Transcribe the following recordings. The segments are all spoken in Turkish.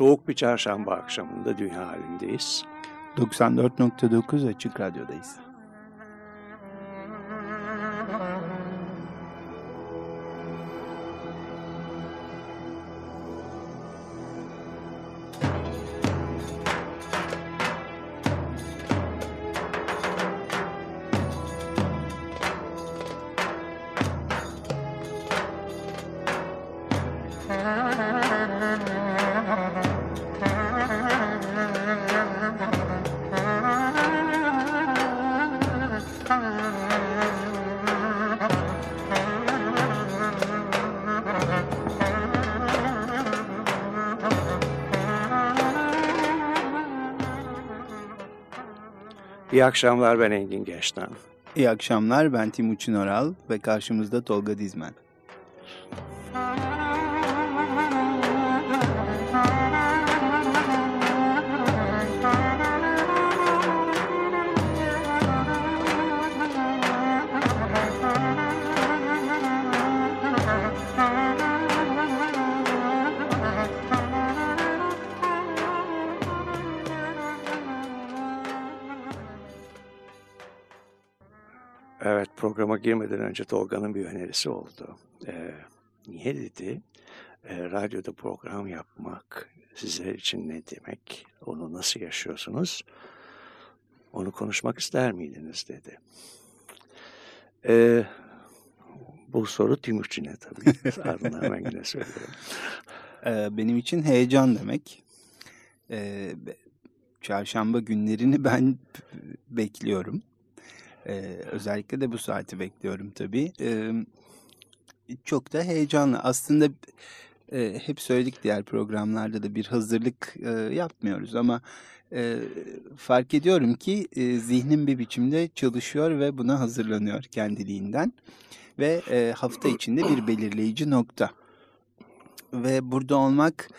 Soğuk bir çarşamba akşamında dünya halindeyiz. 94.9 Açık Radyo'dayız. İyi akşamlar ben Engin Geçtan. İyi akşamlar ben Timuçin Oral ve karşımızda Tolga Dizmen. Evet programa girmeden önce Tolga'nın bir önerisi oldu. Ee, niye dedi? Ee, radyoda program yapmak sizler için ne demek? Onu nasıl yaşıyorsunuz? Onu konuşmak ister miydiniz dedi. Ee, bu soru Timuçin'e tabii. Ardından hemen yine söylüyorum. Benim için heyecan demek. Ee, çarşamba günlerini ben bekliyorum. Ee, özellikle de bu saati bekliyorum tabii. Ee, çok da heyecanlı. Aslında e, hep söyledik diğer programlarda da bir hazırlık e, yapmıyoruz ama e, fark ediyorum ki e, zihnim bir biçimde çalışıyor ve buna hazırlanıyor kendiliğinden. Ve e, hafta içinde bir belirleyici nokta. Ve burada olmak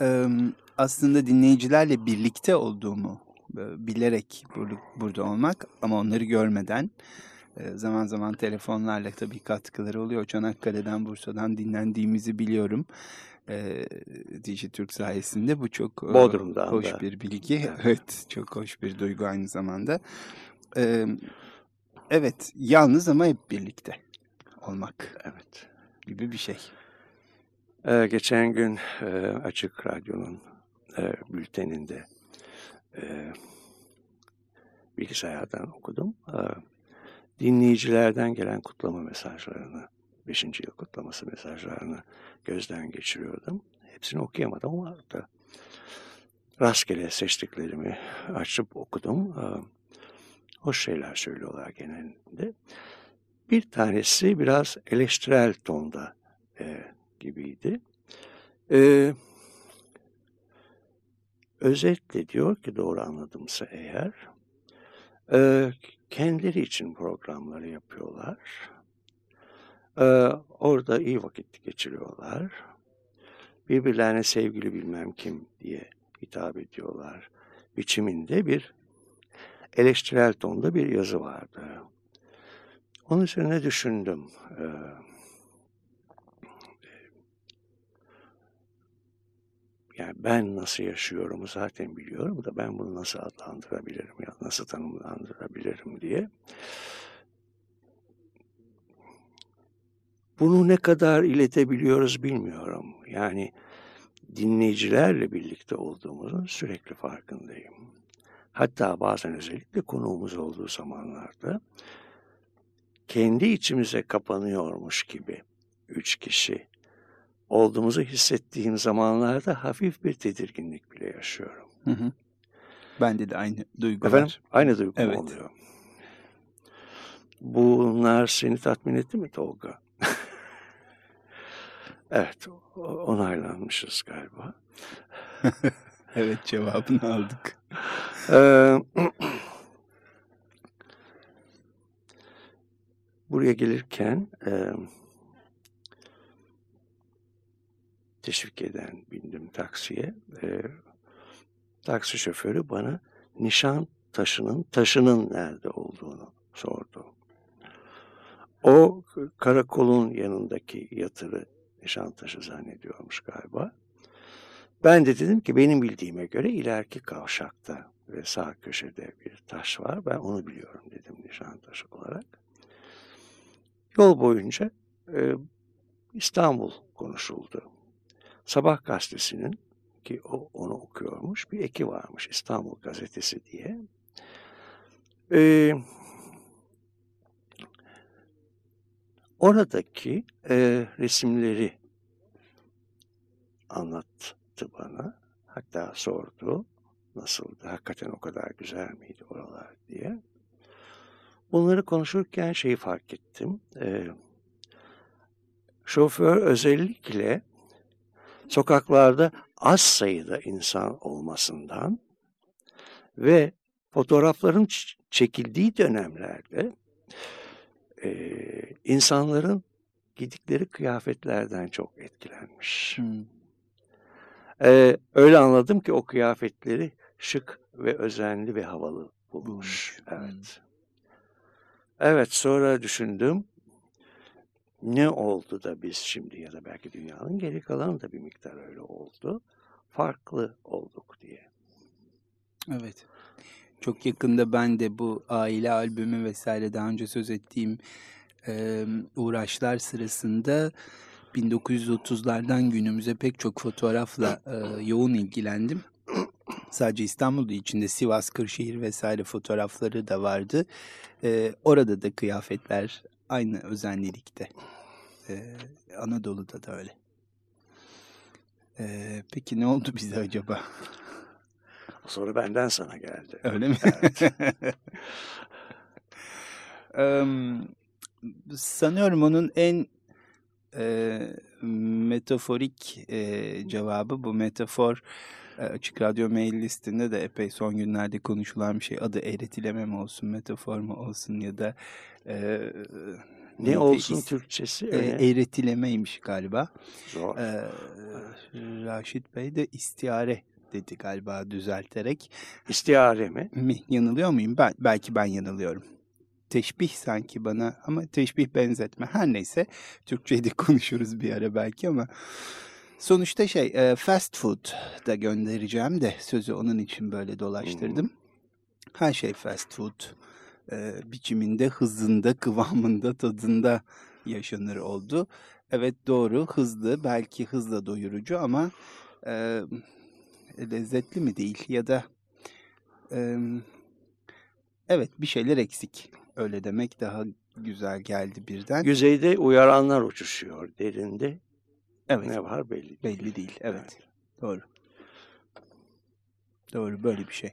e, aslında dinleyicilerle birlikte olduğumu bilerek burada olmak ama onları görmeden zaman zaman telefonlarla tabii katkıları oluyor. Çanakkale'den, Bursa'dan dinlendiğimizi biliyorum. E, Dijitürk sayesinde bu çok Bodrum'dan hoş da. bir bilgi. Evet. evet, çok hoş bir duygu aynı zamanda. E, evet, yalnız ama hep birlikte olmak. Evet. Gibi bir şey. Geçen gün e, Açık Radyo'nun e, bülteninde e, bilgisayardan okudum. E, dinleyicilerden gelen kutlama mesajlarını, 5. yıl kutlaması mesajlarını gözden geçiriyordum. Hepsini okuyamadım ama da rastgele seçtiklerimi açıp okudum. E, hoş şeyler söylüyorlar genelinde. Bir tanesi biraz eleştirel tonda e, gibiydi. Evet özetle diyor ki doğru anladımsa eğer e, kendileri için programları yapıyorlar. E, orada iyi vakit geçiriyorlar. Birbirlerine sevgili bilmem kim diye hitap ediyorlar. Biçiminde bir eleştirel tonda bir yazı vardı. Onun üzerine düşündüm. E, Yani ben nasıl yaşıyorum zaten biliyorum da ben bunu nasıl adlandırabilirim ya nasıl tanımlandırabilirim diye. Bunu ne kadar iletebiliyoruz bilmiyorum. Yani dinleyicilerle birlikte olduğumuzun sürekli farkındayım. Hatta bazen özellikle konuğumuz olduğu zamanlarda kendi içimize kapanıyormuş gibi üç kişi olduğumuzu hissettiğim zamanlarda hafif bir tedirginlik bile yaşıyorum. Hı hı. Bende de aynı duygu Efendim, var. Aynı duygu evet. oluyor. Bunlar seni tatmin etti mi Tolga? evet, onaylanmışız galiba. evet, cevabını aldık. Buraya gelirken e, teşvik eden bindim taksiye. E, taksi şoförü bana nişan taşının taşının nerede olduğunu sordu. O karakolun yanındaki yatırı nişan taşı zannediyormuş galiba. Ben de dedim ki benim bildiğime göre ileriki kavşakta ve sağ köşede bir taş var. Ben onu biliyorum dedim nişan taşı olarak. Yol boyunca e, İstanbul konuşuldu. Sabah gazetesinin ki o onu okuyormuş bir eki varmış İstanbul gazetesi diye. Ee, oradaki e, resimleri anlattı bana. Hatta sordu nasıldı, hakikaten o kadar güzel miydi oralar diye. Bunları konuşurken şeyi fark ettim. Ee, şoför özellikle sokaklarda az sayıda insan olmasından ve fotoğrafların çekildiği dönemlerde e, insanların gidikleri kıyafetlerden çok etkilenmiş. Hmm. Ee, öyle anladım ki o kıyafetleri şık ve özenli ve havalı bulmuş. Hmm. Evet. Evet sonra düşündüm ne oldu da biz şimdi ya da belki dünyanın geri kalanı da bir miktar öyle oldu. Farklı olduk diye. Evet. Çok yakında ben de bu aile albümü vesaire daha önce söz ettiğim e, uğraşlar sırasında 1930'lardan günümüze pek çok fotoğrafla e, yoğun ilgilendim. Sadece İstanbul'da içinde Sivas, Kırşehir vesaire fotoğrafları da vardı. E, orada da kıyafetler aynı özenlilikte. Ee, Anadolu'da da öyle. Ee, peki ne oldu bize acaba? O soru benden sana geldi. Öyle mi? Evet. um, sanıyorum onun en e, metaforik e, cevabı bu metafor Açık Radyo mail listinde de epey son günlerde konuşulan bir şey. Adı eğretileme mi olsun, metafor mu olsun ya da e, ne olsun is, Türkçesi? E, eğretilemeymiş galiba. Zor. E, Raşit Bey de istiare dedi galiba düzelterek. İstiare mi? mi? Yanılıyor muyum? Ben, belki ben yanılıyorum. Teşbih sanki bana ama teşbih benzetme. Her neyse Türkçe'de konuşuruz bir ara belki ama sonuçta şey e, fast food da göndereceğim de sözü onun için böyle dolaştırdım. Hmm. Her şey fast food e, biçiminde, hızında, kıvamında, tadında yaşanır oldu. Evet doğru, hızlı, belki hızla doyurucu ama e, lezzetli mi değil ya da e, evet bir şeyler eksik. Öyle demek daha güzel geldi birden. Yüzeyde uyaranlar uçuşuyor, derinde evet. ne var belli değil. Belli değil, evet. evet. Doğru. Doğru, böyle bir şey.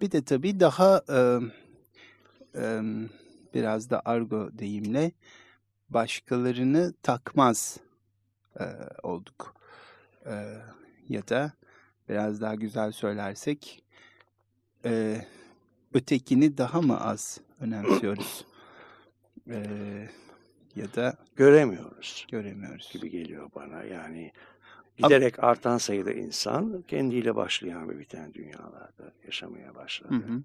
Bir de tabii daha e, e, biraz da argo deyimle başkalarını takmaz e, olduk. E, ya da biraz daha güzel söylersek e, ötekini daha mı az önemsiyoruz? E, ya da göremiyoruz. Göremiyoruz. Gibi geliyor bana. Yani Giderek artan sayıda insan kendiyle başlayan ve biten dünyalarda yaşamaya başladı. Hı hı.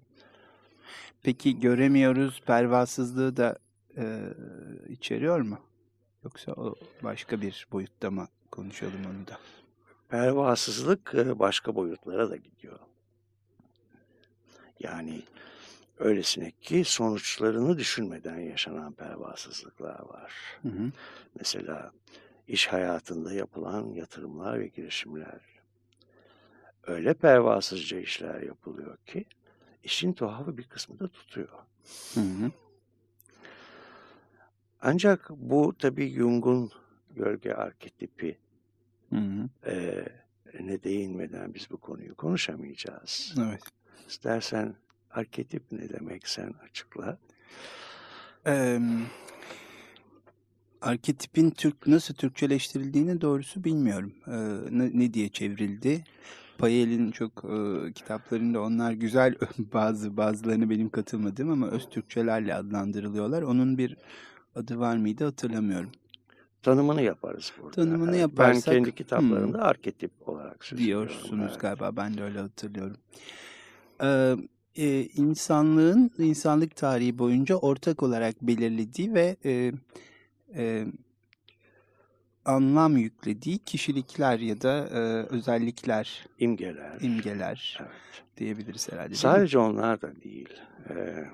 Peki göremiyoruz pervasızlığı da e, içeriyor mu? Yoksa o başka bir boyutta mı konuşalım onu da? Pervasızlık başka boyutlara da gidiyor. Yani öylesine ki sonuçlarını düşünmeden yaşanan pervasızlıklar var. Hı hı. Mesela iş hayatında yapılan yatırımlar ve girişimler. Öyle pervasızca işler yapılıyor ki işin tuhafı bir kısmı da tutuyor. Hı hı. Ancak bu tabii Jung'un gölge arketipi hı hı. E, ne değinmeden biz bu konuyu konuşamayacağız. Evet. İstersen arketip ne demek sen açıkla. Ee, Arketipin Türk nasıl Türkçeleştirildiğini doğrusu bilmiyorum. Ee, ne, ne diye çevrildi? Payel'in çok e, kitaplarında onlar güzel bazı bazılarını benim katılmadığım ama öz Türkçelerle adlandırılıyorlar. Onun bir adı var mıydı hatırlamıyorum. tanımını yaparız burada. Tanımını Evet, yaparsak Ben kendi kitaplarımda hmm, arketip olarak söylüyorum. diyorsunuz Evet. galiba. Ben de öyle hatırlıyorum. Ee, e, insanlığın insanlık tarihi boyunca ortak olarak belirlediği ve e, e, anlam yüklediği kişilikler ya da e, özellikler, İmgeler. imgeler Evet. diyebiliriz herhalde. Sadece onlar da değil. Ee,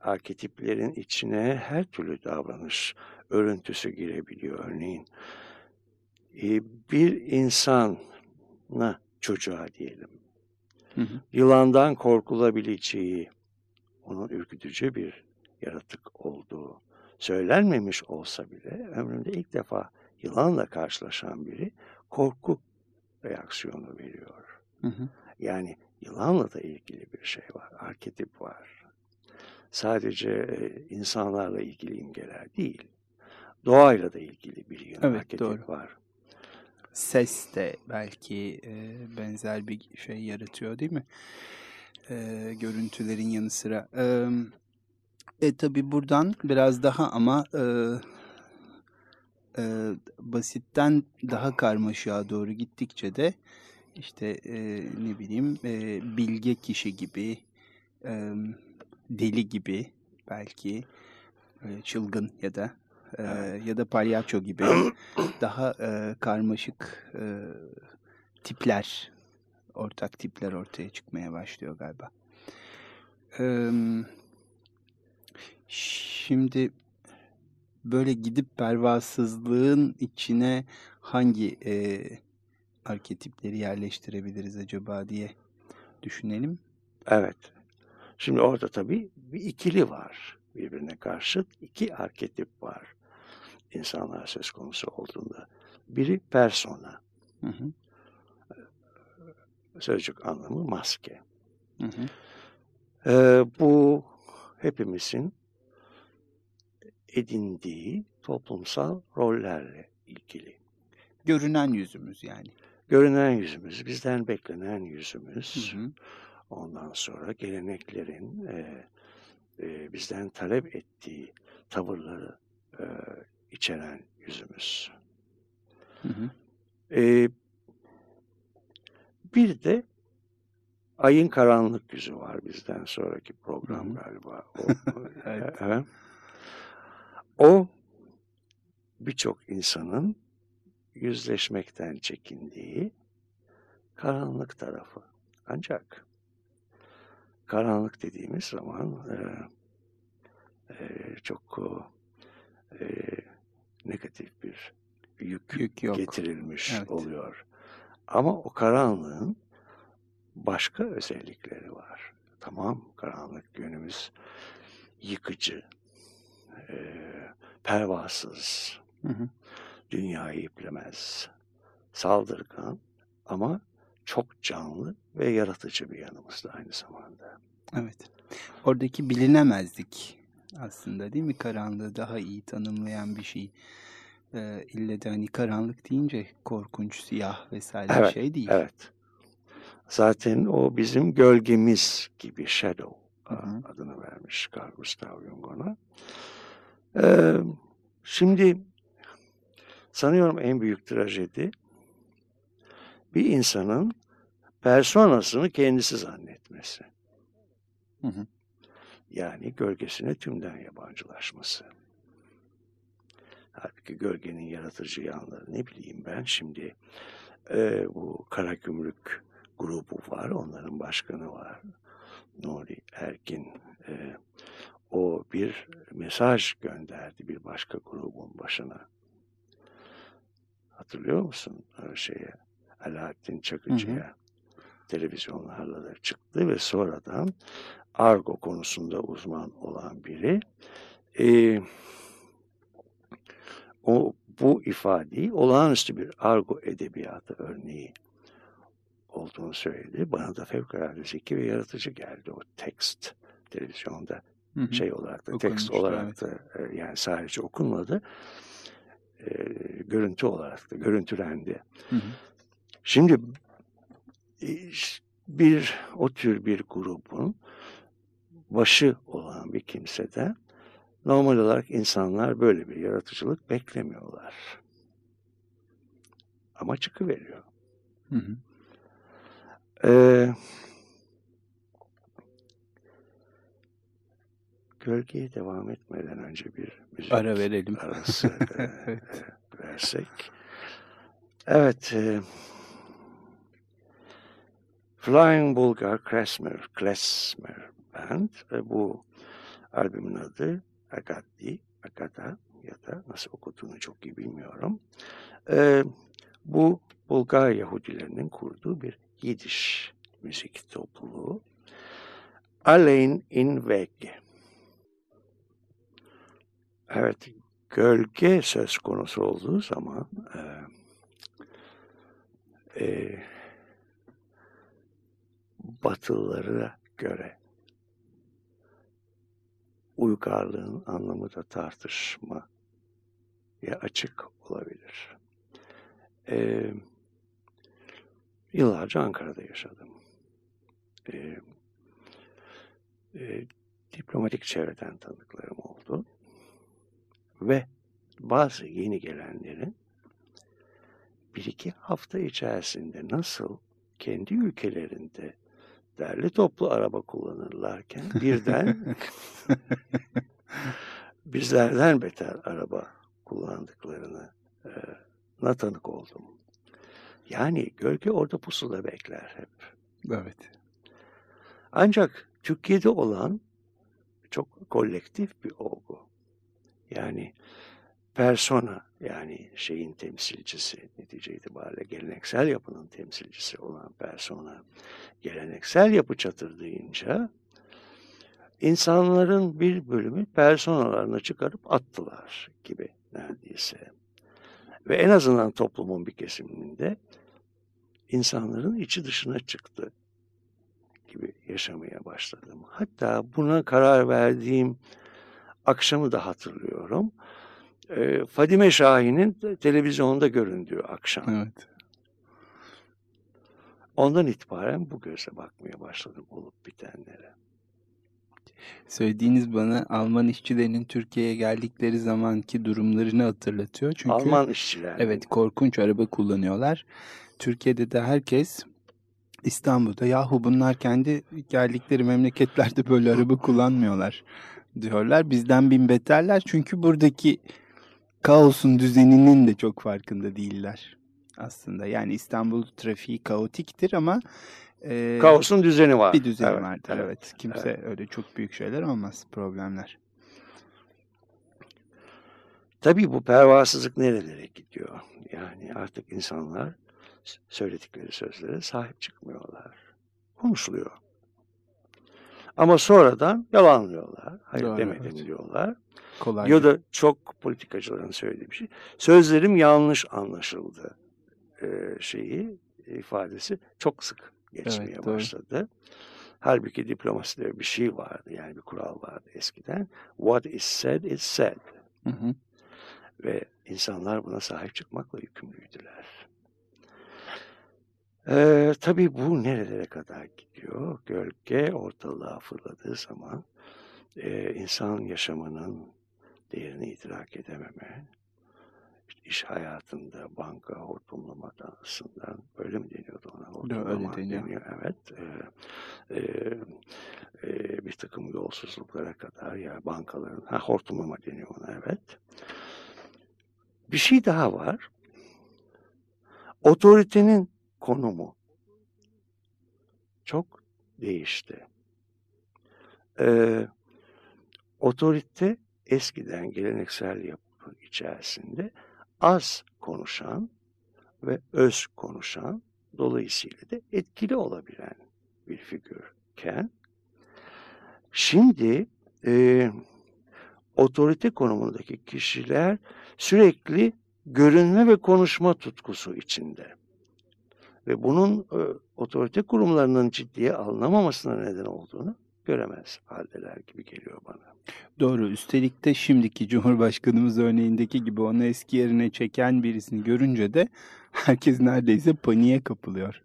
arketiplerin içine her türlü davranış örüntüsü girebiliyor. Örneğin e, bir insana çocuğa diyelim Hı hı. yılandan korkulabileceği, onun ürkütücü bir yaratık olduğu söylenmemiş olsa bile ömründe ilk defa yılanla karşılaşan biri korku reaksiyonu veriyor. Hı hı. Yani yılanla da ilgili bir şey var, arketip var. Sadece e, insanlarla ilgili imgeler değil, doğayla da ilgili bir yine Evet, arketip doğru. var. Ses de belki e, benzer bir şey yaratıyor değil mi? E, görüntülerin yanı sıra. E, e tabi buradan biraz daha ama e, e, basitten daha karmaşığa doğru gittikçe de işte e, ne bileyim e, bilge kişi gibi, e, deli gibi belki e, çılgın ya da e, Evet. ya da palyaço gibi daha e, karmaşık e, tipler, ortak tipler ortaya çıkmaya başlıyor galiba. E, şimdi böyle gidip pervasızlığın içine hangi e, arketipleri yerleştirebiliriz acaba diye düşünelim. Evet. Şimdi orada tabii bir ikili var. Birbirine karşıt iki arketip var. İnsanlar söz konusu olduğunda. Biri persona. Hı hı, Sözcük anlamı maske. hı hı, Ee, bu hepimizin edindiği toplumsal rollerle ilgili. Görünen yüzümüz yani. Görünen yüzümüz, bizden beklenen Hı yüzümüz. hı, Ondan sonra geleneklerin e, e, bizden talep ettiği tavırları e, içeren yüzümüz. hı hı. E, bir de ayın karanlık yüzü var bizden sonraki program Hı hı. galiba. O, Evet. evet. o birçok insanın yüzleşmekten çekindiği karanlık tarafı. Ancak karanlık dediğimiz zaman e, e, çok e, negatif bir yük, Yük yok. getirilmiş Evet. oluyor. Ama o karanlığın başka özellikleri var. Tamam karanlık yönümüz yıkıcı, e, pervasız, Hı hı. dünyayı iplemez, saldırgan ama çok canlı ve yaratıcı bir yanımız da aynı zamanda. Evet. Oradaki bilinemezlik aslında değil mi? Karanlığı daha iyi tanımlayan bir şey. Ee, ille de hani karanlık deyince korkunç, siyah vesaire Evet, şey değil. Evet. Zaten o bizim gölgemiz gibi shadow Hı hı. adını vermiş Carl Gustav Jung ona. Ee, şimdi sanıyorum en büyük trajedi bir insanın personasını kendisi zannetmesi. Hı hı. Yani gölgesine tümden yabancılaşması. Halbuki gölgenin yaratıcı yanları ne bileyim ben şimdi e, bu kara gümrük grubu var. Onların başkanı var. Nuri Erkin. E, o bir mesaj gönderdi bir başka grubun başına. Hatırlıyor musun o şeye? Alaaddin Çakıcı'ya televizyonlarla da çıktı ve sonradan argo konusunda uzman olan biri e, o bu ifadeyi olağanüstü bir argo edebiyatı örneği olduğunu söyledi. Bana da fevkalade zeki ve yaratıcı geldi o tekst televizyonda Hı hı. şey olarak da tekst olarak da e, yani sadece okunmadı e, görüntü olarak da görüntülendi. Hı hı. Şimdi bir o tür bir grubun başı olan bir kimse de Normal olarak insanlar böyle bir yaratıcılık beklemiyorlar. Ama çıkıveriyor. Hı hı. Ee, gölgeye devam etmeden önce bir müzik ara verelim. arası e, evet. versek. Evet. E, Flying Bulgar Klezmer, Klezmer Band. E, bu albümün adı Agadi, Agada ya da nasıl okuduğunu çok iyi bilmiyorum. E, bu Bulgar Yahudilerinin kurduğu bir Yidiş müzik topluluğu. Allein in Weg. Evet, gölge söz konusu olduğu zaman e, e, batılılara göre uygarlığın anlamı da tartışma ya açık olabilir. Ee, yıllarca Ankara'da yaşadım. Ee, e, diplomatik çevreden tanıdıklarım oldu. Ve bazı yeni gelenlerin bir iki hafta içerisinde nasıl kendi ülkelerinde derli toplu araba kullanırlarken birden bizlerden beter araba kullandıklarını e, na tanık oldum. Yani gölge orada pusuda bekler hep. Evet. Ancak Türkiye'de olan çok kolektif bir olgu. Yani persona yani şeyin temsilcisi netice itibariyle geleneksel yapının temsilcisi olan persona geleneksel yapı çatırdayınca insanların bir bölümü personalarını çıkarıp attılar gibi neredeyse. Ve en azından toplumun bir kesiminde insanların içi dışına çıktı gibi yaşamaya başladım. Hatta buna karar verdiğim akşamı da hatırlıyorum. Ee, Fadime Şahin'in televizyonda göründüğü akşam. Evet. Ondan itibaren bu göze bakmaya başladım olup bitenlere. Söylediğiniz bana Alman işçilerinin Türkiye'ye geldikleri zamanki durumlarını hatırlatıyor. Çünkü Alman işçiler. Evet, korkunç araba kullanıyorlar. Türkiye'de de herkes İstanbul'da yahu bunlar kendi geldikleri memleketlerde böyle araba kullanmıyorlar diyorlar. Bizden bin beterler çünkü buradaki kaosun düzeninin de çok farkında değiller aslında. Yani İstanbul trafiği kaotiktir ama e, kaosun düzeni var. Bir düzeni evet, vardır evet. evet. Kimse evet. öyle çok büyük şeyler olmaz, problemler. Tabii bu pervasızlık nerelere gidiyor? Yani artık insanlar söyledikleri sözlere sahip çıkmıyorlar. Konuşuluyor. Ama sonradan yalanlıyorlar. Hayır Doğru, demedim evet. diyorlar. Kolay ya da çok politikacıların söylediği bir şey. Sözlerim yanlış anlaşıldı e, şeyi ifadesi çok sık geçmeye evet, başladı. Doğru. Halbuki diplomaside bir şey vardı yani bir kural vardı eskiden. What is said is said. Hı hı. Ve insanlar buna sahip çıkmakla yükümlüydüler. Ee, tabii bu nerelere kadar gidiyor? Gölge ortalığa fırladığı zaman e, insan yaşamının değerini idrak edememe, işte iş hayatında banka hortumlamadan öyle mi deniyordu ona? Hortumlama öyle deniyor. deniyor. Evet. E, e, e, bir takım yolsuzluklara kadar ya bankaların, ha hortumlama deniyor ona evet. Bir şey daha var. Otoritenin konumu çok değişti. Ee, otorite eskiden geleneksel yapı içerisinde az konuşan ve öz konuşan dolayısıyla da etkili olabilen bir figürken şimdi e, otorite konumundaki kişiler sürekli görünme ve konuşma tutkusu içinde ve bunun e, otorite kurumlarının ciddiye alınamamasına neden olduğunu göremez haldeler gibi geliyor bana. Doğru. Üstelik de şimdiki Cumhurbaşkanımız örneğindeki gibi onu eski yerine çeken birisini görünce de herkes neredeyse paniğe kapılıyor.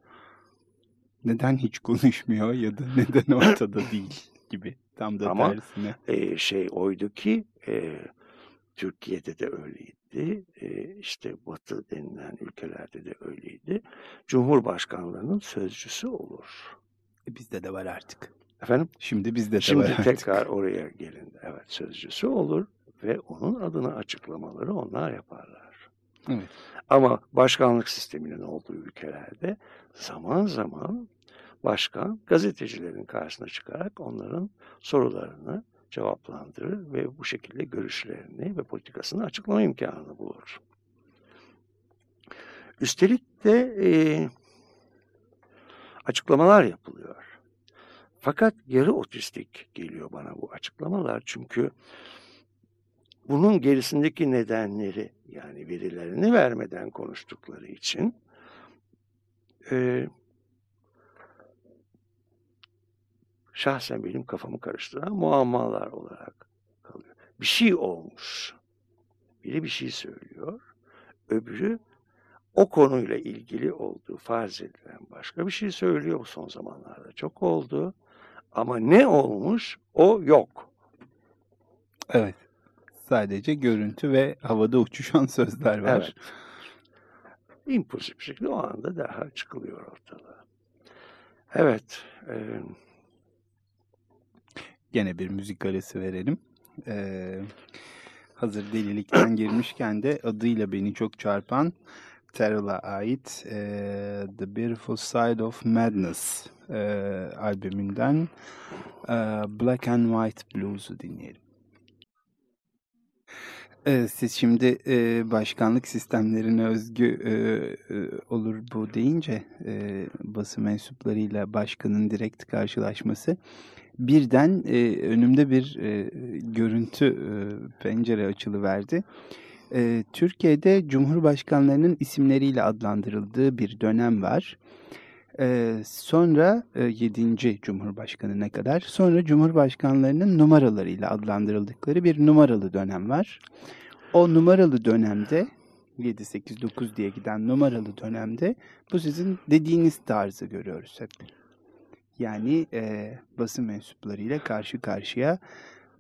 Neden hiç konuşmuyor ya da neden ortada değil gibi. Tam da Ama tersine. e, şey oydu ki e, Türkiye'de de öyleydi. E, işte Batı denilen ülkelerde de öyleydi. Cumhurbaşkanlığının sözcüsü olur. E, Bizde de var artık. Efendim? Şimdi bizde de Şimdi var artık. tekrar oraya gelin. Evet sözcüsü olur ve onun adına açıklamaları onlar yaparlar. Evet. Ama başkanlık sisteminin olduğu ülkelerde zaman zaman başkan gazetecilerin karşısına çıkarak onların sorularını cevaplandırır ve bu şekilde görüşlerini ve politikasını açıklama imkanını bulur. Üstelik de e, açıklamalar yapılıyor. Fakat yarı otistik geliyor bana bu açıklamalar çünkü bunun gerisindeki nedenleri yani verilerini vermeden konuştukları için e, şahsen benim kafamı karıştıran muammalar olarak kalıyor. Bir şey olmuş. Biri bir şey söylüyor. Öbürü o konuyla ilgili olduğu farz edilen başka bir şey söylüyor. Bu son zamanlarda çok oldu. Ama ne olmuş o yok. Evet. Sadece görüntü ve havada uçuşan sözler var. Evet. İmpulsif şekilde o anda daha çıkılıyor ortalığa. Evet. E, Gene bir müzik arası verelim. Ee, hazır delilikten girmişken de adıyla beni çok çarpan Terrell'a ait e, The Beautiful Side of Madness e, albümünden e, Black and White Blues'u dinleyelim. Evet, siz şimdi e, başkanlık sistemlerine özgü e, e, olur bu deyince e, basın mensuplarıyla başkanın direkt karşılaşması birden e, önümde bir e, görüntü e, pencere açılıverdi. E, Türkiye'de cumhurbaşkanlarının isimleriyle adlandırıldığı bir dönem var. E, sonra e, 7. Cumhurbaşkanına kadar sonra Cumhurbaşkanlarının numaralarıyla adlandırıldıkları bir numaralı dönem var. O numaralı dönemde 7, 8, 9 diye giden numaralı dönemde bu sizin dediğiniz tarzı görüyoruz hep. Yani e, basın mensuplarıyla karşı karşıya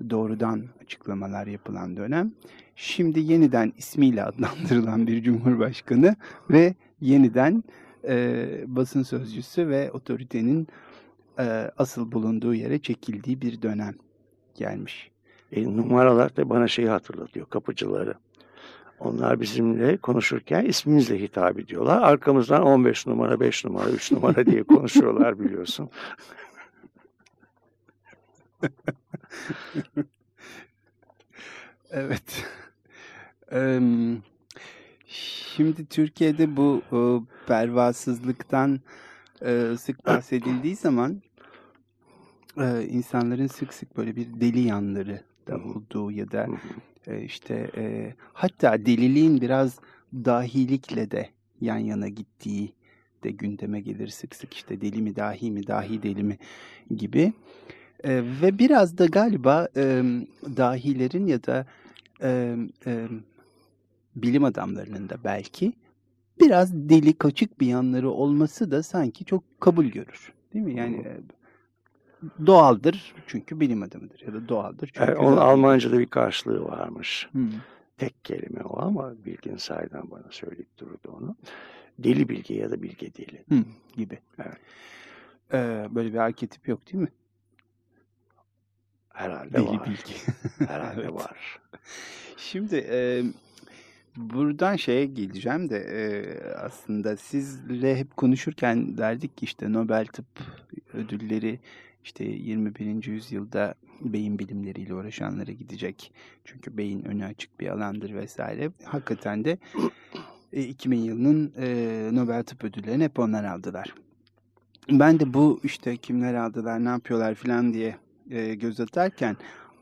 doğrudan açıklamalar yapılan dönem. Şimdi yeniden ismiyle adlandırılan bir cumhurbaşkanı ve yeniden e, basın sözcüsü ve otoritenin e, asıl bulunduğu yere çekildiği bir dönem gelmiş. E, numaralar da bana şeyi hatırlatıyor, kapıcıları. Onlar bizimle konuşurken ismimizle hitap ediyorlar. Arkamızdan 15 numara, 5 numara, 3 numara diye konuşuyorlar biliyorsun. Evet. Şimdi Türkiye'de bu e, pervasızlıktan e, sık bahsedildiği zaman e, insanların sık sık böyle bir deli yanları da olduğu ya da e, işte e, hatta deliliğin biraz dahilikle de yan yana gittiği de gündeme gelir sık sık işte deli mi dahi mi dahi deli mi gibi. E, ve biraz da galiba e, dahilerin ya da e, e, bilim adamlarının da belki biraz deli kaçık bir yanları olması da sanki çok kabul görür. Değil mi? Yani e, doğaldır çünkü bilim adamıdır ya da doğaldır çünkü... Evet, onun. Almanca'da bir karşılığı varmış. Hmm. Tek kelime o ama Bilgin Say'dan bana söyleyip durdu onu. Deli bilge ya da bilge deli. Hmm, gibi. Evet. Ee, böyle bir arketip yok değil mi? Herhalde Deli var. bilgi. Herhalde Evet. var. Şimdi e, buradan şeye geleceğim de e, aslında sizle hep konuşurken derdik ki işte Nobel Tıp ödülleri işte 21. yüzyılda beyin bilimleriyle uğraşanlara gidecek. Çünkü beyin önü açık bir alandır vesaire. Hakikaten de e, 2000 yılının e, Nobel Tıp ödüllerini hep onlar aldılar. Ben de bu işte kimler aldılar ne yapıyorlar falan diye e, göz atarken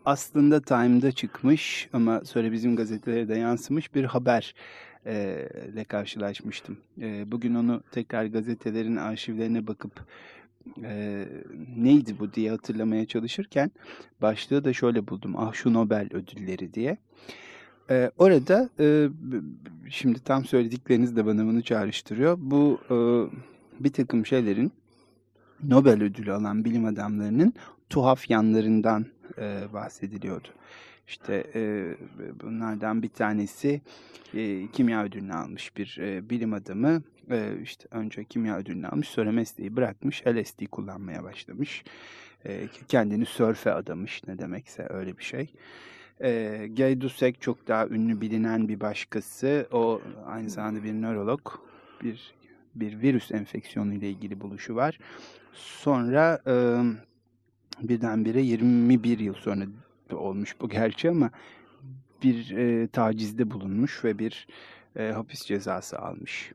aslında Time'da çıkmış ama sonra bizim gazetelere de yansımış bir haber e, ile karşılaşmıştım. E, bugün onu tekrar gazetelerin arşivlerine bakıp e, neydi bu diye hatırlamaya çalışırken başlığı da şöyle buldum. Ah şu Nobel ödülleri diye. E, orada e, şimdi tam söyledikleriniz de bana bunu çağrıştırıyor. Bu e, bir takım şeylerin Nobel ödülü alan bilim adamlarının tuhaf yanlarından e, bahsediliyordu. İşte e, bunlardan bir tanesi e, kimya ödülünü almış bir e, bilim adamı. E, işte önce kimya ödülünü almış sonra mesleği bırakmış LSD kullanmaya başlamış. E, kendini sörfe adamış ne demekse öyle bir şey. E, Gay Dussek çok daha ünlü bilinen bir başkası. O aynı zamanda bir nörolog. Bir bir virüs enfeksiyonu ile ilgili buluşu var. Sonra e, birdenbire 21 yıl sonra olmuş bu gerçi ama bir e, tacizde bulunmuş ve bir e, hapis cezası almış.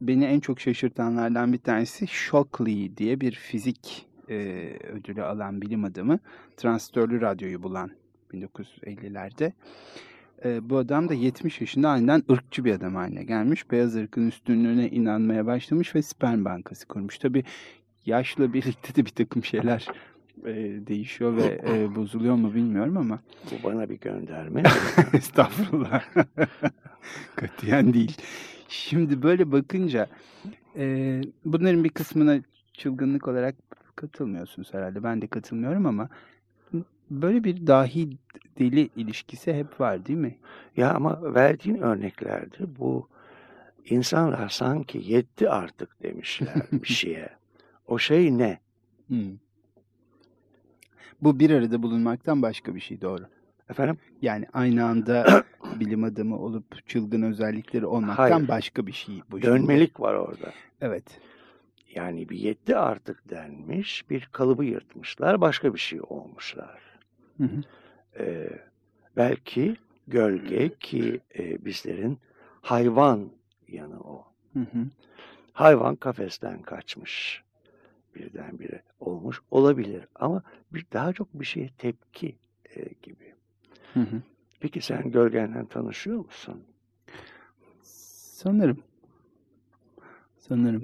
Beni en çok şaşırtanlardan bir tanesi Shockley diye bir fizik e, ödülü alan bilim adamı transistörlü radyoyu bulan 1950'lerde. E, bu adam da 70 yaşında aniden ırkçı bir adam haline gelmiş. Beyaz ırkın üstünlüğüne inanmaya başlamış ve sperm bankası kurmuş. Tabi yaşla birlikte de bir takım şeyler e, değişiyor ve e, bozuluyor mu bilmiyorum ama. Bu bana bir gönderme. Estağfurullah. Katiyen değil. Şimdi böyle bakınca e, bunların bir kısmına çılgınlık olarak katılmıyorsunuz herhalde. Ben de katılmıyorum ama böyle bir dahi deli ilişkisi hep var değil mi? Ya ama verdiğin örneklerde bu insanlar sanki yetti artık demişler bir şeye. O şey ne? Hmm. Bu bir arada bulunmaktan başka bir şey doğru. Efendim? Yani aynı anda bilim adamı olup çılgın özellikleri olmaktan Hayır. başka bir şey. Bu Dönmelik var orada. Evet. Yani bir yetti artık denmiş, bir kalıbı yırtmışlar, başka bir şey olmuşlar. Hı hı. Ee, belki gölge ki e, bizlerin hayvan yanı o. Hı hı. Hayvan kafesten kaçmış birdenbire olmuş olabilir ama bir daha çok bir şeye tepki e, gibi. Hı hı. Peki sen gölgenden tanışıyor musun? Sanırım. Sanırım.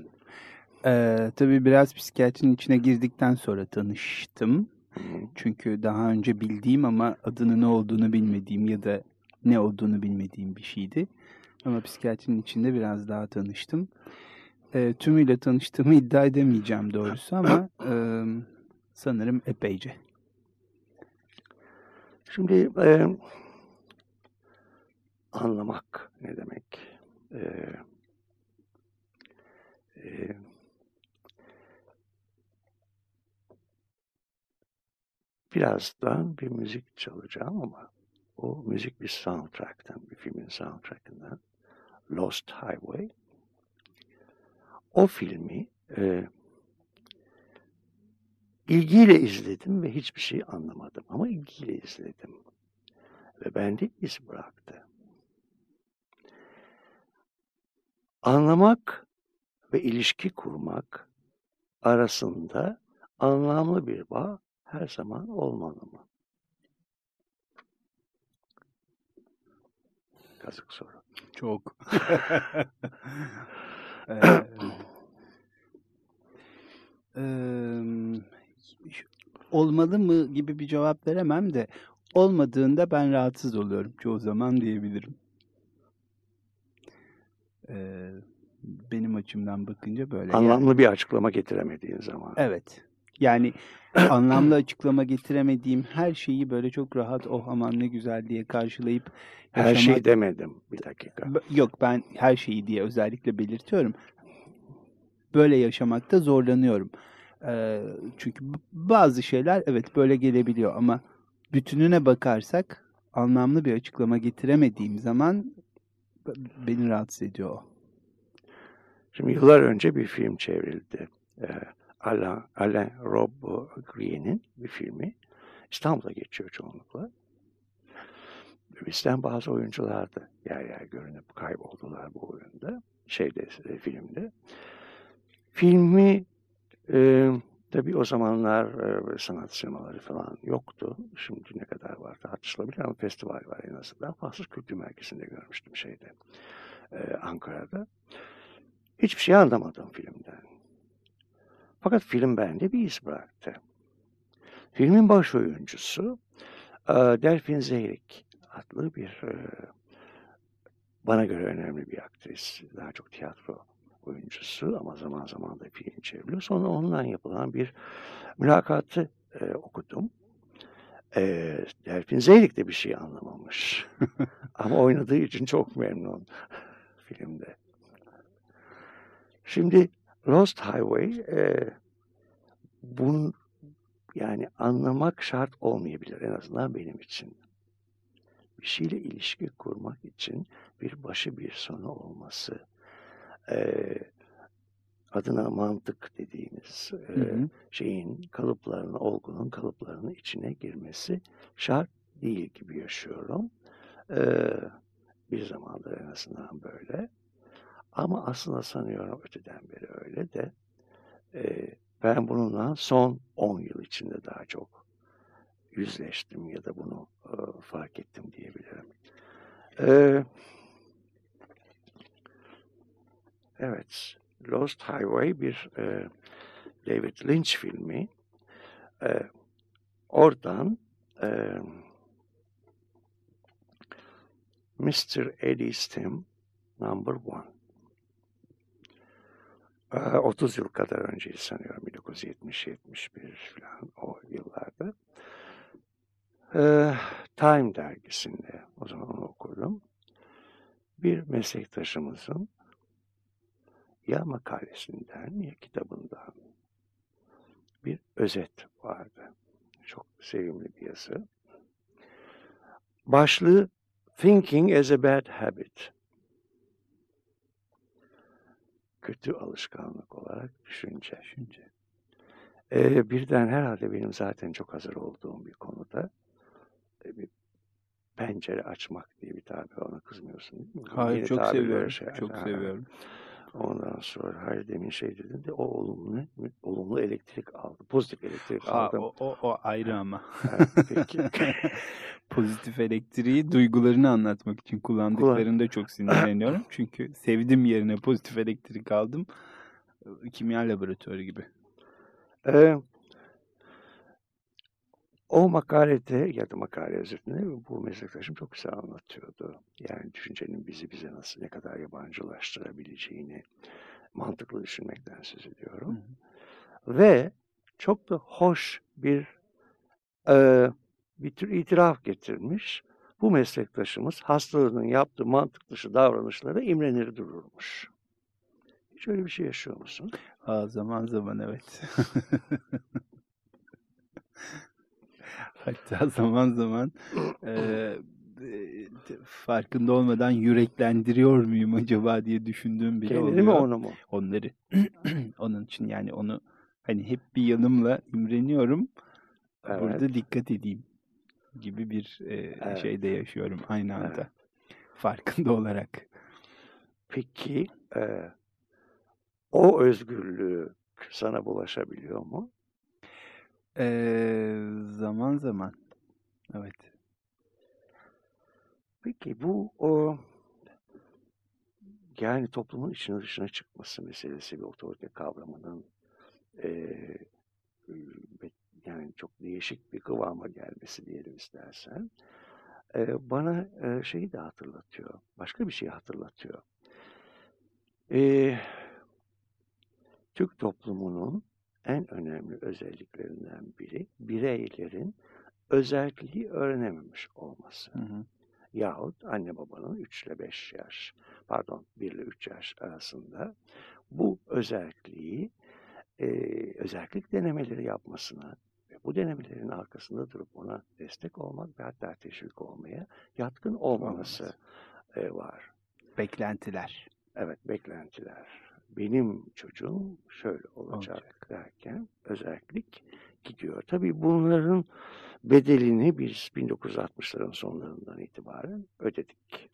Ee, tabii biraz psikiyatrinin içine girdikten sonra tanıştım. Hı hı. Çünkü daha önce bildiğim ama adının ne olduğunu bilmediğim ya da ne olduğunu bilmediğim bir şeydi. Ama psikiyatrinin içinde biraz daha tanıştım. E, tümüyle tanıştığımı iddia edemeyeceğim doğrusu ama e, sanırım epeyce. Şimdi e, anlamak ne demek? E, e, birazdan bir müzik çalacağım ama o müzik bir soundtrack'tan, bir filmin soundtrack'ından Lost Highway. O filmi e, ilgiyle izledim ve hiçbir şey anlamadım. Ama ilgiyle izledim. Ve bende iz bıraktı. Anlamak ve ilişki kurmak arasında anlamlı bir bağ her zaman olmalı mı? Kazık soru. Çok. ee, olmalı mı gibi bir cevap veremem de olmadığında ben rahatsız oluyorum çoğu zaman diyebilirim. Eee, benim açımdan bakınca böyle. yani. Anlamlı bir açıklama getiremediğin zaman. Evet. Yani anlamlı açıklama getiremediğim her şeyi böyle çok rahat oh aman ne güzel diye karşılayıp Her şey yaşamak- demedim. Bir dakika. Yok ben her şeyi diye özellikle belirtiyorum. Böyle yaşamakta zorlanıyorum. Ee, çünkü bazı şeyler evet böyle gelebiliyor ama bütününe bakarsak anlamlı bir açıklama getiremediğim zaman beni rahatsız ediyor o. Şimdi yıllar önce bir film çevrildi. Ee, Alain, Alain Robbe-Grier'in bir filmi. İstanbul'da geçiyor çoğunlukla. Bizden bazı oyuncular da yer yer görünüp kayboldular bu oyunda. Şeyde, e, filmde. Filmi e, tabii o zamanlar e, sanat sinemaları falan yoktu. Şimdi ne kadar var tartışılabilir ama festival var en azından. Fransız Kültür Merkezi'nde görmüştüm şeyde. e, Ankara'da. Hiçbir şey anlamadım filmden. Fakat film bende bir iz bıraktı. Filmin baş oyuncusu e, Delphine Seyrik adlı bir e, bana göre önemli bir aktris. Daha çok tiyatro oyuncusu ama zaman zaman da film çeviriyor. Sonra ondan yapılan bir mülakatı e, okudum. E, Delfin Zeylik de bir şey anlamamış. ama oynadığı için çok memnun filmde. Şimdi Lost Highway e, bunun yani anlamak şart olmayabilir en azından benim için. Bir şeyle ilişki kurmak için bir başı bir sonu olması, e, adına mantık dediğimiz e, Hı hı. şeyin kalıplarını, olgunun kalıplarının içine girmesi şart değil gibi yaşıyorum. E, bir zamandır en azından böyle. Ama aslında sanıyorum öteden beri öyle de e, ben bununla son 10 yıl içinde daha çok yüzleştim ya da bunu e, fark ettim diyebilirim. E, evet, Lost Highway bir e, David Lynch filmi. E, oradan e, Mr. Eddie Stim Number One. Ee, 30 yıl kadar önce sanıyorum 1970-71 falan o yıllarda. Ee, Time dergisinde o zaman onu okudum. Bir meslektaşımızın ya makalesinden ya kitabından bir özet vardı. Çok sevimli bir yazı. Başlığı Thinking as a Bad Habit kötü alışkanlık olarak düşünce. Düşünce. Ee, birden herhalde benim zaten çok hazır olduğum bir konuda e, bir pencere açmak diye bir tabir ona kızmıyorsun değil mi? Hayır Yeni çok seviyorum. şey- Çok Ha, seviyorum. Ondan sonra hayır demin şey dedin de o olumlu olumlu elektrik aldı. Pozitif elektrik Ha, aldım. o, o, o ayrı ama. Ha, peki. Pozitif elektriği duygularını anlatmak için kullandıklarında çok sinirleniyorum. Çünkü sevdim yerine pozitif elektrik aldım. Kimya laboratuvarı gibi. Ee, o makalede ya da makale özetinde bu meslektaşım çok güzel anlatıyordu. Yani düşüncenin bizi bize nasıl ne kadar yabancılaştırabileceğini mantıklı düşünmekten söz ediyorum. Ve çok da hoş bir e, bir tür itiraf getirmiş. Bu meslektaşımız hastalığının yaptığı mantık dışı davranışlara imrenir dururmuş. Hiç öyle bir şey yaşıyor musun? Aa, zaman zaman evet. Hatta zaman zaman e, farkında olmadan yüreklendiriyor muyum acaba diye düşündüğüm bile Kendini oluyor. mi onu mu? Onları. Onun için yani onu hani hep bir yanımla imreniyorum. Evet. Burada dikkat edeyim gibi bir e, Evet. şeyde yaşıyorum aynı anda. Evet. Farkında olarak. Peki e, o özgürlüğü sana bulaşabiliyor mu? Ee, zaman zaman. Evet. Peki bu o yani toplumun içine dışına çıkması meselesi bir otorite kavramının e, yani çok değişik bir kıvama gelmesi diyelim istersen e, bana e, şeyi de hatırlatıyor. Başka bir şey hatırlatıyor. E, Türk toplumunun en önemli özelliklerinden biri bireylerin özelliği öğrenememiş olması. Hı hı. Yahut anne babanın 3 ile 5 yaş, pardon 1 ile 3 yaş arasında bu özelliği, e, özellik denemeleri yapmasına ve bu denemelerin arkasında durup ona destek olmak ve hatta teşvik olmaya yatkın olmaması e, var. Beklentiler. Evet, beklentiler. Benim çocuğum şöyle olacak, Olacak. derken özellik gidiyor. Tabii bunların bedelini biz 1960'ların sonlarından itibaren ödedik.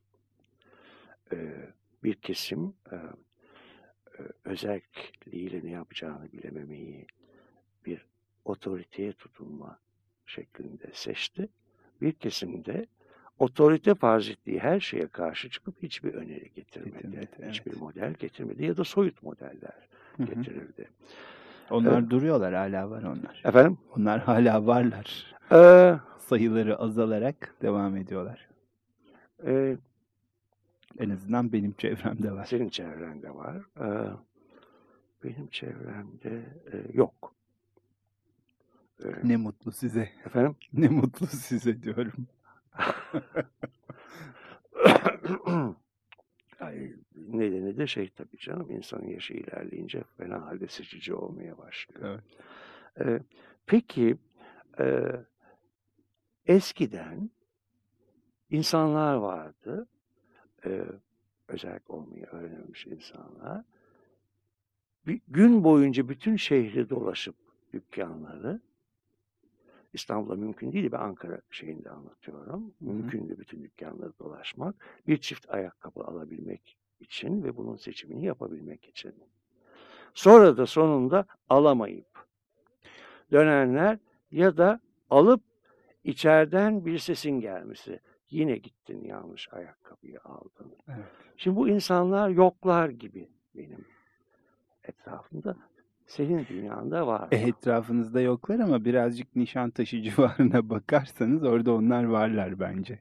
Ee, bir kesim e, e, özelliğiyle ne yapacağını bilememeyi bir otoriteye tutunma şeklinde seçti. Bir kesim de otorite farz ettiği her şeye karşı çıkıp hiçbir öneri getirmedi. Getirmedi, evet. Hiçbir model getirmedi ya da soyut modeller Hı hı. getirildi. Onlar Evet. duruyorlar hala var onlar. Efendim? Onlar hala varlar. Ee, Sayıları azalarak devam ediyorlar. e, En azından benim çevremde var. Senin çevrende var. Ee, benim çevremde e, yok. Ee, ne mutlu size. Efendim? Ne mutlu size diyorum. Ay, nedeni de şey tabii canım insanın yaşı ilerleyince fena halde seçici olmaya başlıyor. Evet. Ee, peki e, eskiden insanlar vardı e, özellikle olmayı öğrenmiş insanlar bir gün boyunca bütün şehri dolaşıp dükkanları İstanbul'da mümkün değil. Ben Ankara şeyinde anlatıyorum. Mümkündü bütün dükkanları dolaşmak. Bir çift ayakkabı alabilmek için ve bunun seçimini yapabilmek için. Sonra da sonunda alamayıp dönenler ya da alıp içeriden bir sesin gelmesi. Yine gittin yanlış ayakkabıyı aldın. Evet. Şimdi bu insanlar yoklar gibi benim etrafımda. Senin dünyanda var. E, etrafınızda yoklar ama birazcık Nişantaşı civarına bakarsanız orada onlar varlar bence.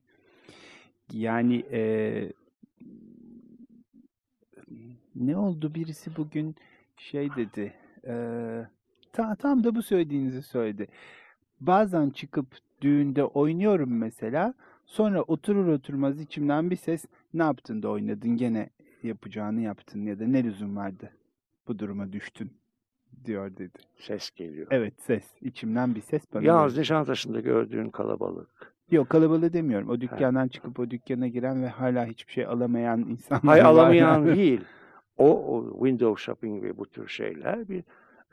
Yani e, ne oldu birisi bugün şey dedi. E, ta, tam da bu söylediğinizi söyledi. Bazen çıkıp düğünde oynuyorum mesela. Sonra oturur oturmaz içimden bir ses ne yaptın da oynadın gene yapacağını yaptın ya da ne lüzum vardı bu duruma düştün diyor dedi. Ses geliyor. Evet ses. İçimden bir ses bana Yalnız Nişantaşı'nda gördüğün kalabalık. Yok kalabalığı demiyorum. O dükkandan ha. çıkıp o dükkana giren ve hala hiçbir şey alamayan insanlar Hayır alamayan değil. O, o window shopping ve bu tür şeyler bir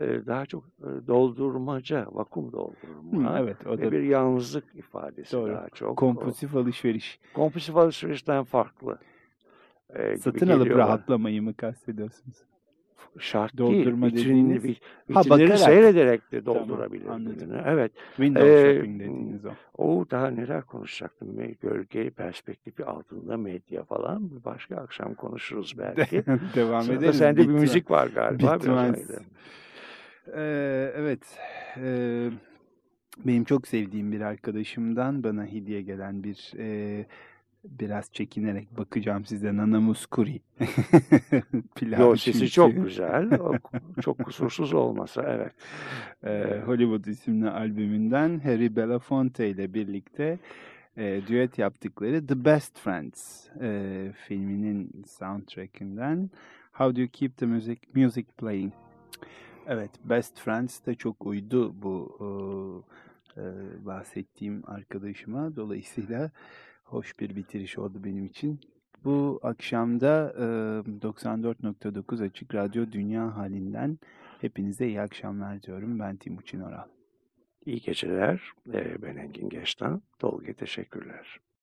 e, daha çok e, doldurmaca, vakum doldurma. Hı, evet, o da bir yalnızlık ifadesi doğru. daha çok. Kompulsif o, alışveriş. Kompulsif alışverişten farklı. E, Satın alıp rahatlamayı mı kastediyorsunuz? Şart Doldurma değil. Vitrinini, dediğiniz, ha, seyrederek de doldurabilir. Tamam, Evet. Windows ee, shopping dediğiniz o. O daha neler konuşacaktım. Gölge perspektifi altında medya falan. Bir başka akşam konuşuruz belki. Devam Sonra ederiz. Sende bir müzik var galiba. Bitmez. Ee, evet. Ee, benim çok sevdiğim bir arkadaşımdan bana hediye gelen bir e, biraz çekinerek bakacağım size Nana Muskuri. Yo sesi çok güzel. çok kusursuz olmasa evet. Ee, Hollywood isimli albümünden Harry Belafonte ile birlikte e, düet yaptıkları The Best Friends e, filminin soundtrackinden How Do You Keep the Music, music Playing? Evet, Best Friends de çok uydu bu e, bahsettiğim arkadaşıma. Dolayısıyla hoş bir bitiriş oldu benim için. Bu akşamda e, 94.9 Açık Radyo Dünya halinden hepinize iyi akşamlar diyorum. Ben Timuçin Oral. İyi geceler. Ben Engin Geçtan. Tolga teşekkürler.